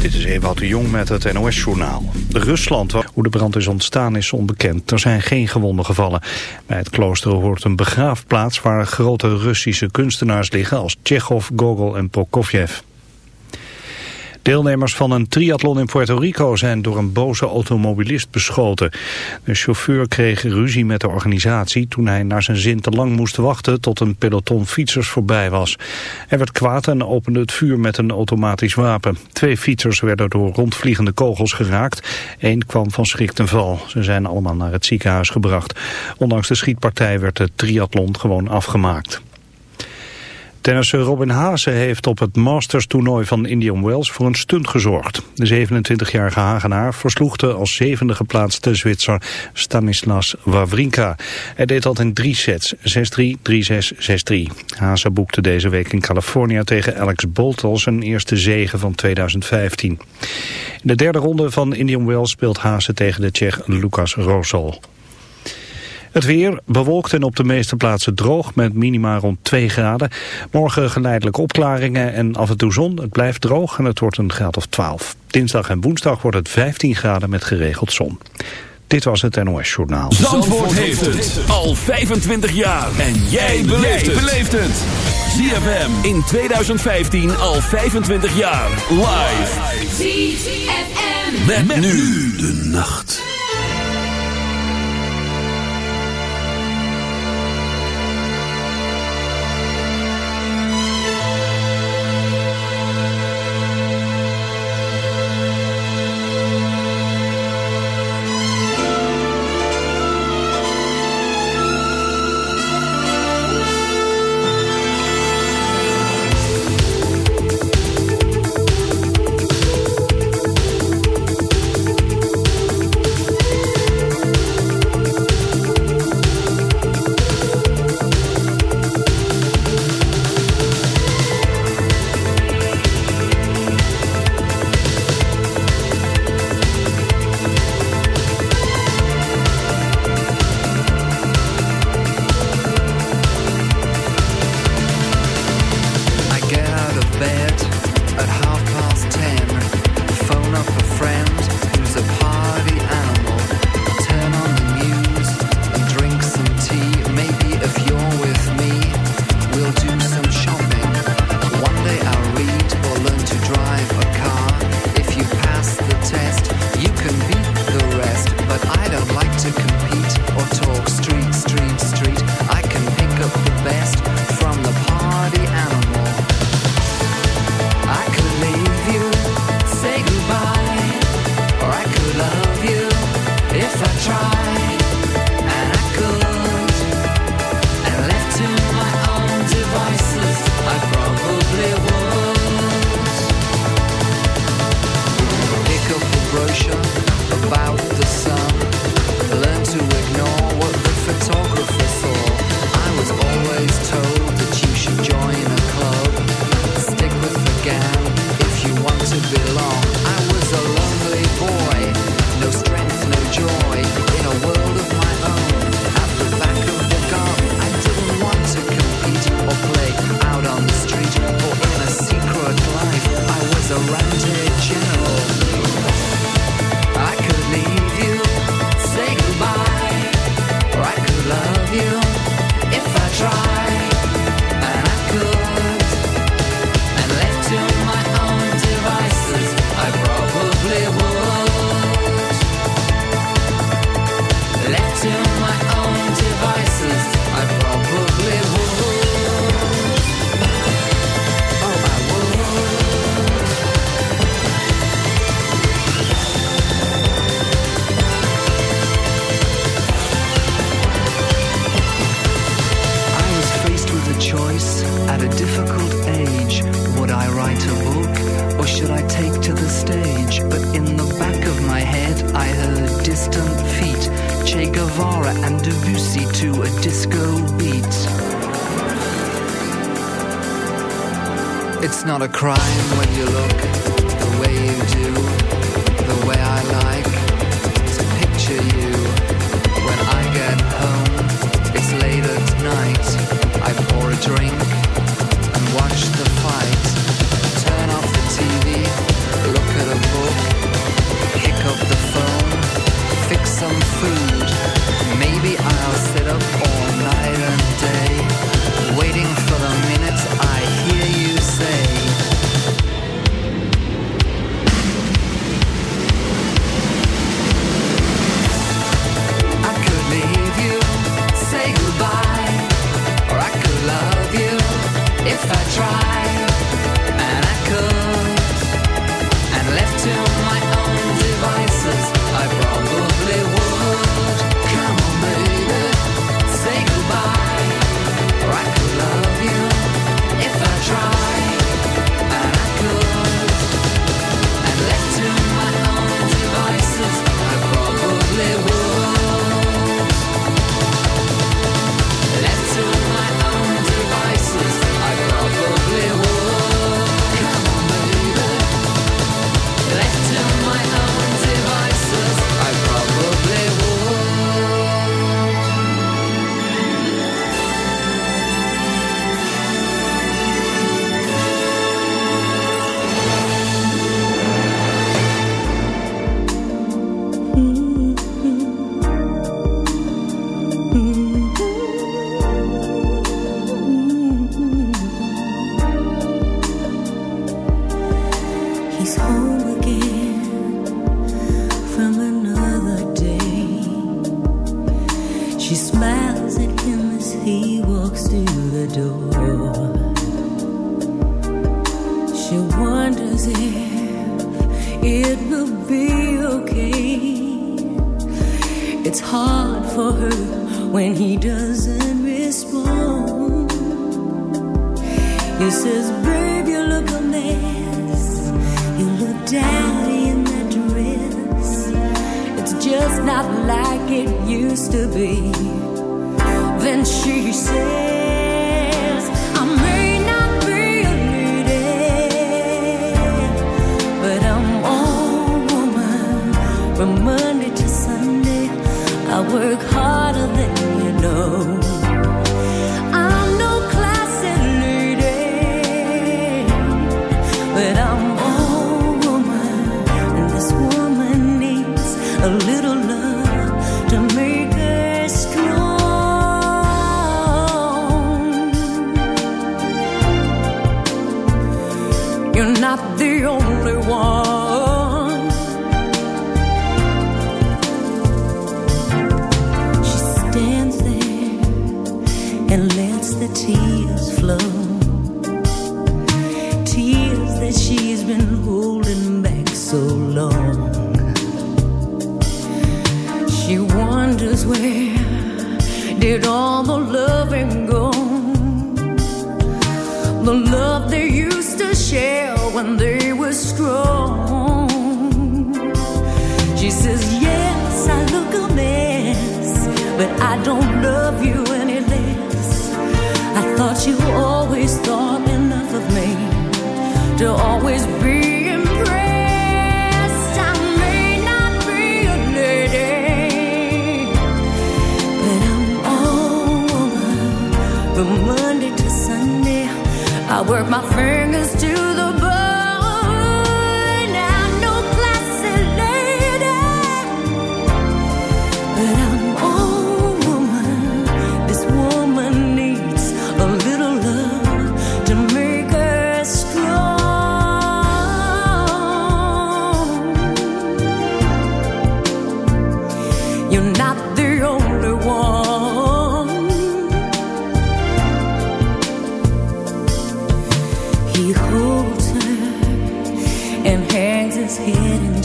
Dit is Ewout de Jong met het NOS-journaal. Rusland, hoe de brand is ontstaan, is onbekend. Er zijn geen gewonden gevallen. Bij het klooster hoort een begraafplaats waar grote Russische kunstenaars liggen... als Tsjechov, Gogol en Prokofjev. Deelnemers van een triathlon in Puerto Rico zijn door een boze automobilist beschoten. De chauffeur kreeg ruzie met de organisatie toen hij naar zijn zin te lang moest wachten tot een peloton fietsers voorbij was. Hij werd kwaad en opende het vuur met een automatisch wapen. Twee fietsers werden door rondvliegende kogels geraakt. Eén kwam van schrik ten val. Ze zijn allemaal naar het ziekenhuis gebracht. Ondanks de schietpartij werd de triathlon gewoon afgemaakt. Tennisser Robin Haase heeft op het Masters-toernooi van Indian Wells voor een stunt gezorgd. De 27-jarige Hagenaar versloeg de als zevende geplaatste Zwitser Stanislas Wawrinka. Hij deed dat in drie sets, 6-3, 3-6, 6-3. Haase boekte deze week in Californië tegen Alex Boltel zijn eerste zege van 2015. In de derde ronde van Indian Wells speelt Haase tegen de Tsjech Lucas Rosol. Het weer bewolkt en op de meeste plaatsen droog met minima rond 2 graden. Morgen geleidelijk opklaringen en af en toe zon. Het blijft droog en het wordt een graad of 12. Dinsdag en woensdag wordt het 15 graden met geregeld zon. Dit was het NOS Journaal. Zandvoort, heeft het al 25 jaar. En jij beleeft het. ZFM in 2015 al 25 jaar. Live. ZFM. met nu de nacht.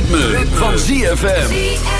ritme, van ZFM.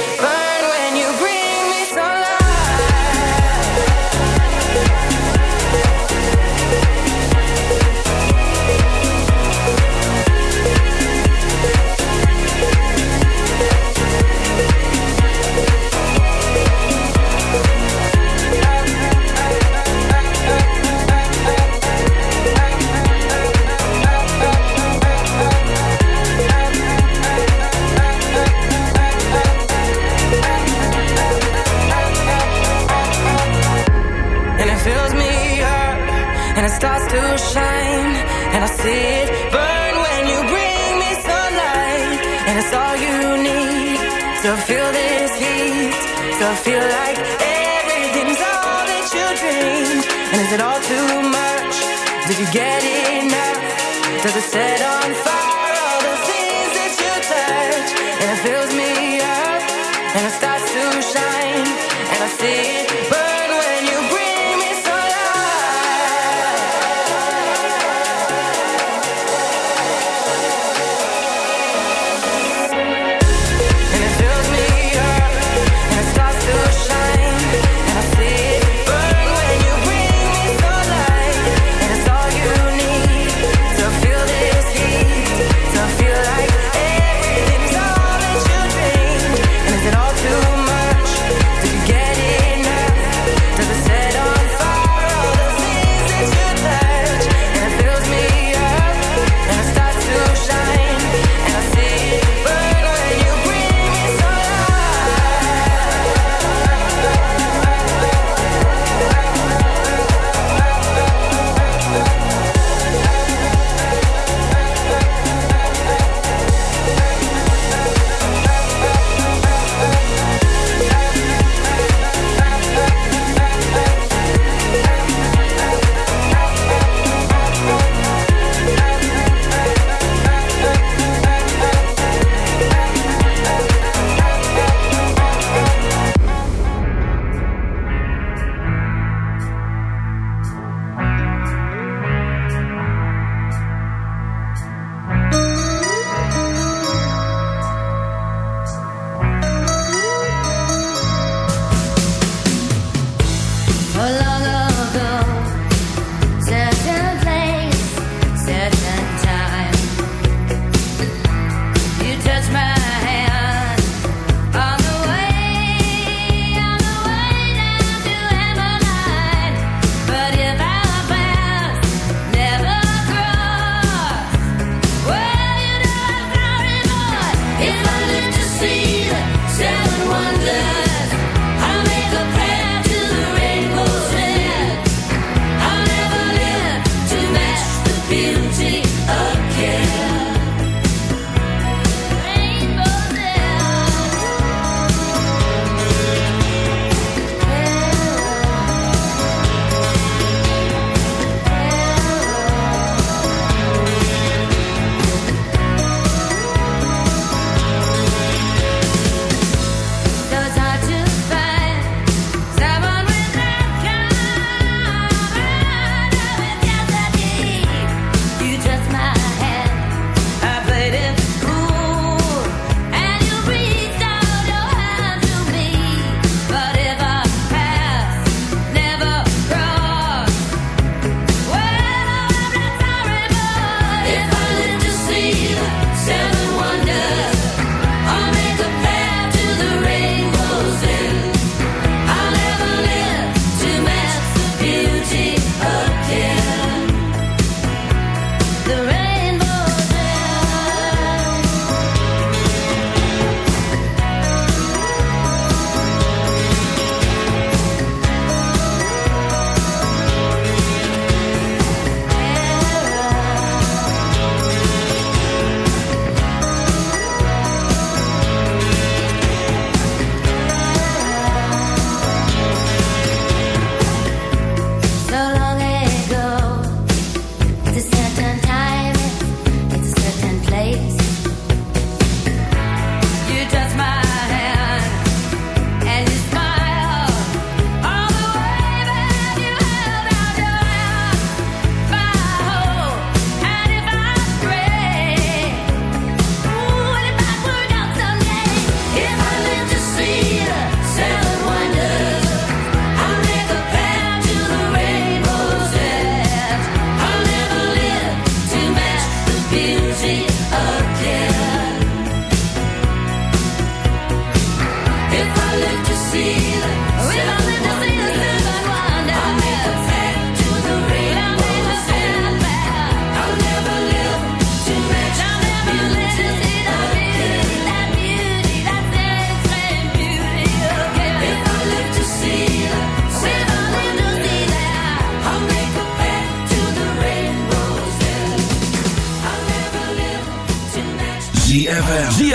Does it set on fire all the things that you touch? And it fills